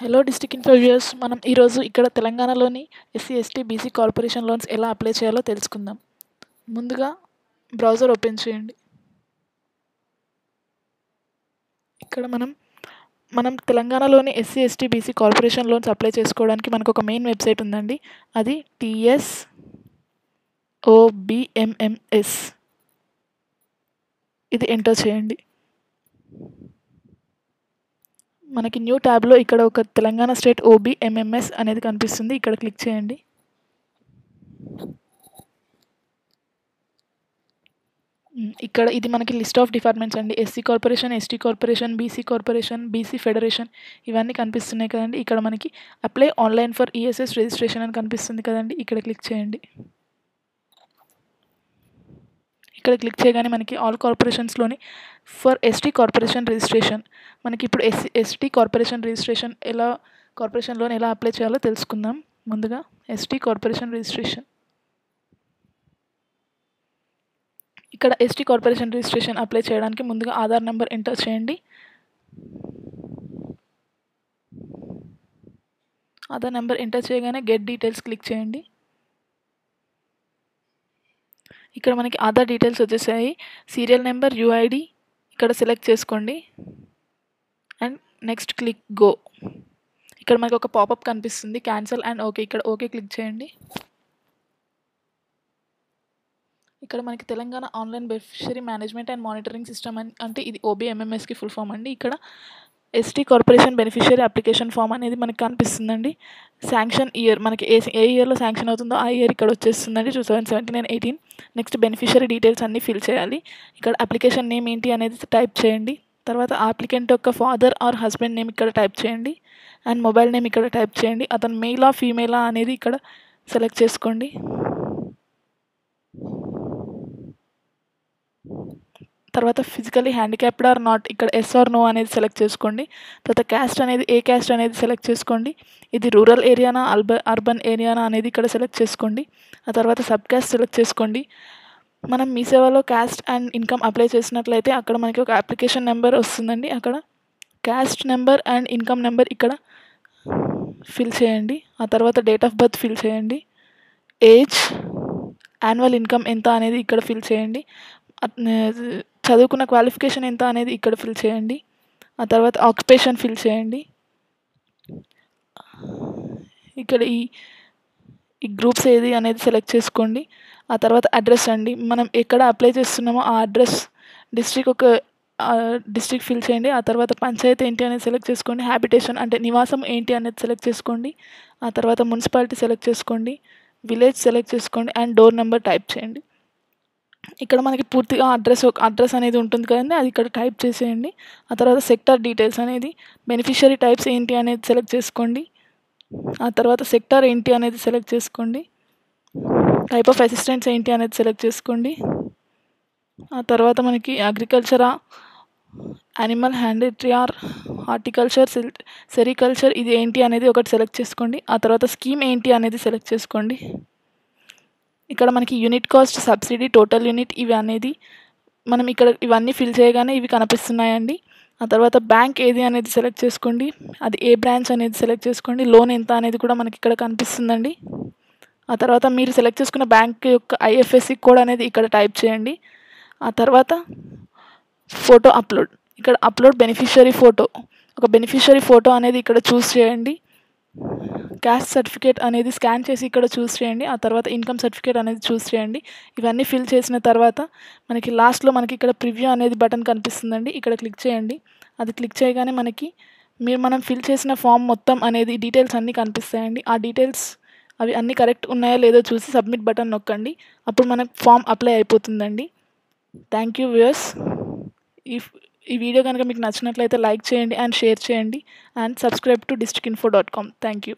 Hello district info viewers మనం ఈరోజు ఇక్కడ తెలంగాణలోని SC ST BC corporation loans ఎలా అప్లై చేయాలో తెలుసుకుందాం. ముందుగా బ్రౌజర్ ఓపెన్ చేయండి. ఇక్కడ మనం మనం తెలంగాణలోని SC ST BC corporation loans apply చేసుకోవడానికి మనకు ఒక మెయిన్ వెబ్సైట్ ఉందండి. అది టీఎస్ ఓబిఎంఎంఎస్ ఇది ఎంటర్ చేయండి. మనకి న్యూ ట్యాబ్లో ఇక్కడ ఒక తెలంగాణ స్టేట్ ఓబీ ఎంఎంఎస్ అనేది కనిపిస్తుంది. ఇక్కడ క్లిక్ చేయండి. ఇక్కడ ఇది మనకి లిస్ట్ ఆఫ్ డిపార్ట్మెంట్స్ అండి. SC corporation ST corporation BC corporation BC federation ఇవన్నీ కనిపిస్తున్నాయి కదండి. ఇక్కడ మనకి apply online for ESS registration అని కనిపిస్తుంది కదండి. ఇక్కడ క్లిక్ చేయండి. ఇక్కడ క్లిక్ చేయగానే మనకి all కార్పొరేషన్స్లోని for S T corporation registration. మనకి ఇప్పుడు S S T corporation registration ఎలా కార్పొరేషన్ లోన్ ఎలా అప్లై చేయాలో తెలుసుకుందాం ముందుగా. S T corporation registration. ఇక్కడ S T corporation registration apply చేయడానికి ముందుగా ఆధార్ నెంబర్ ఎంటర్ చేయండి. ఆధార్ నెంబర్ ఎంటర్ చేయగానే గెట్ డీటెయిల్స్ క్లిక్ చేయండి. ఇక్కడ మనకి ఆధార్ డీటెయిల్స్ వచ్చేసాయి. Serial number U I D ఇక్కడ సెలెక్ట్ చేసుకోండి. అండ్ నెక్స్ట్ క్లిక్ గో ఇక్కడ మనకు ఒక పాపప్ కనిపిస్తుంది. క్యాన్సల్ అండ్ ఓకే ఇక్కడ ఓకే క్లిక్ చేయండి. ఇక్కడ మనకి Telangana online beneficiary management and monitoring system అని అంటే ఇది ఓబీఎంఎంఎస్కి ఫుల్ ఫామ్ అండి. ఇక్కడ S T corporation beneficiary application form అనేది మనకి కనిపిస్తుందండి. శాంక్షన్ ఇయర్ మనకి ఏ ఏ ఇయర్లో శాంక్షన్ అవుతుందో ఆ ఇయర్ ఇక్కడ వచ్చేస్తుందండి two thousand seventeen and eighteen next beneficiary details అన్నీ ఫిల్ చేయాలి. ఇక్కడ అప్లికేషన్ నేమ్ ఏంటి అనేది టైప్ చేయండి. తర్వాత అప్లికెంట్ యొక్క ఫాదర్ ఆర్ హస్బెండ్ నేమ్ ఇక్కడ టైప్ చేయండి. అండ్ మొబైల్ నేమ్ ఇక్కడ టైప్ చేయండి. అతను మెయిలా ఫీమేలా అనేది ఇక్కడ సెలెక్ట్ చేసుకోండి. తర్వాత ఫిజికలీ హ్యాండిక్యాప్డ్ ఆర్ నాట్ ఇక్కడ ఎస్ ఆర్ నో అనేది సెలెక్ట్ చేసుకోండి. తర్వాత క్యాస్ట్ అనేది ఏ క్యాస్ట్ అనేది సెలెక్ట్ చేసుకోండి. ఇది రూరల్ ఏరియానా అల్బ అర్బన్ ఏరియానా అనేది ఇక్కడ సెలెక్ట్ చేసుకోండి. ఆ తర్వాత సబ్ క్యాస్ట్ సెలెక్ట్ చేసుకోండి. మనం మీ సేవలో క్యాస్ట్ అండ్ ఇన్కమ్ అప్లై చేసినట్లయితే అక్కడ మనకి ఒక అప్లికేషన్ నెంబర్ వస్తుందండి. అక్కడ caste number and income number ఇక్కడ ఫిల్ చేయండి. ఆ తర్వాత డేట్ ఆఫ్ బర్త్ ఫిల్ చేయండి. ఏజ్ యాన్యువల్ ఇన్కమ్ ఎంత అనేది ఇక్కడ ఫిల్ చేయండి. చదువుకున్న క్వాలిఫికేషన్ ఎంత అనేది ఇక్కడ ఫిల్ చేయండి. ఆ తర్వాత ఆక్యుపేషన్ ఫిల్ చేయండి. ఇక్కడ ఈ ఈ గ్రూప్స్ ఏది అనేది సెలెక్ట్ చేసుకోండి. ఆ తర్వాత అడ్రస్ అండి. మనం ఎక్కడ అప్లై చేస్తున్నామో ఆ అడ్రస్ డిస్ట్రిక్ట్ ఒక డిస్ట్రిక్ట్ ఫిల్ చేయండి. ఆ తర్వాత పంచాయతీ ఏంటి అనేది సెలెక్ట్ చేసుకోండి. హ్యాబిటేషన్ అంటే నివాసం ఏంటి అనేది సెలెక్ట్ చేసుకోండి. ఆ తర్వాత మున్సిపాలిటీ సెలెక్ట్ చేసుకోండి. విలేజ్ సెలెక్ట్ చేసుకోండి. అండ్ డోర్ నెంబర్ టైప్ చేయండి. ఇక్కడ మనకి పూర్తిగా అడ్రస్ అడ్రస్ అనేది ఉంటుంది కదండి అది ఇక్కడ టైప్ చేసేయండి. ఆ తర్వాత సెక్టార్ డీటెయిల్స్ అనేది బెనిఫిషియరీ టైప్స్ ఏంటి అనేది సెలెక్ట్ చేసుకోండి. ఆ తర్వాత సెక్టార్ ఏంటి అనేది సెలెక్ట్ చేసుకోండి. టైప్ ఆఫ్ అసిస్టెంట్స్ ఏంటి అనేది సెలెక్ట్ చేసుకోండి. ఆ తర్వాత మనకి అగ్రికల్చరా యానిమల్ హ్యాండిట్రీ ఆర్ హార్టికల్చర్ సెరికల్చర్ ఇది ఏంటి అనేది ఒకటి సెలెక్ట్ చేసుకోండి. ఆ తర్వాత స్కీమ్ ఏంటి అనేది సెలెక్ట్ చేసుకోండి. ఇక్కడ మనకి unit cost subsidy total unit ఇవి అనేది మనం ఇక్కడ ఇవన్నీ ఫిల్ చేయగానే ఇవి కనిపిస్తున్నాయండి. ఆ తర్వాత బ్యాంక్ ఏది అనేది సెలెక్ట్ చేసుకోండి. అది ఏ బ్రాంచ్ అనేది సెలెక్ట్ చేసుకోండి. లోన్ ఎంత అనేది కూడా మనకి ఇక్కడ కనిపిస్తుందండి. ఆ తర్వాత మీరు సెలెక్ట్ చేసుకున్న బ్యాంక్ యొక్క ఐఎఫ్ఎస్సి కోడ్ అనేది ఇక్కడ టైప్ చేయండి. ఆ తర్వాత ఫోటో అప్లోడ్ ఇక్కడ అప్లోడ్ బెనిఫిషియరీ ఫోటో ఒక బెనిఫిషియరీ ఫోటో అనేది ఇక్కడ చూస్ చేయండి. క్యాస్ట్ సర్టిఫికేట్ అనేది స్కాన్ చేసి ఇక్కడ చూస్ చేయండి. ఆ తర్వాత ఇన్కమ్ సర్టిఫికేట్ అనేది చూస్ చేయండి. ఇవన్నీ ఫిల్ చేసిన తర్వాత మనకి లాస్ట్లో మనకి ఇక్కడ ప్రివ్యూ అనేది బటన్ కనిపిస్తుందండి. ఇక్కడ క్లిక్ చేయండి. అది క్లిక్ చేయగానే మనకి మీరు మనం ఫిల్ చేసిన ఫామ్ మొత్తం అనేది డీటెయిల్స్ అన్నీ కనిపిస్తాయండి. ఆ డీటెయిల్స్ అవి అన్నీ కరెక్ట్ ఉన్నాయో లేదో చూసి సబ్మిట్ బటన్ నొక్కండి. అప్పుడు మనకు ఫామ్ అప్లై అయిపోతుందండి. థ్యాంక్ యూ వ్యూయర్స్ ఈ ఈ వీడియో కనుక మీకు నచ్చినట్లయితే లైక్ చేయండి అండ్ షేర్ చేయండి. And subscribe to district info dot com thank you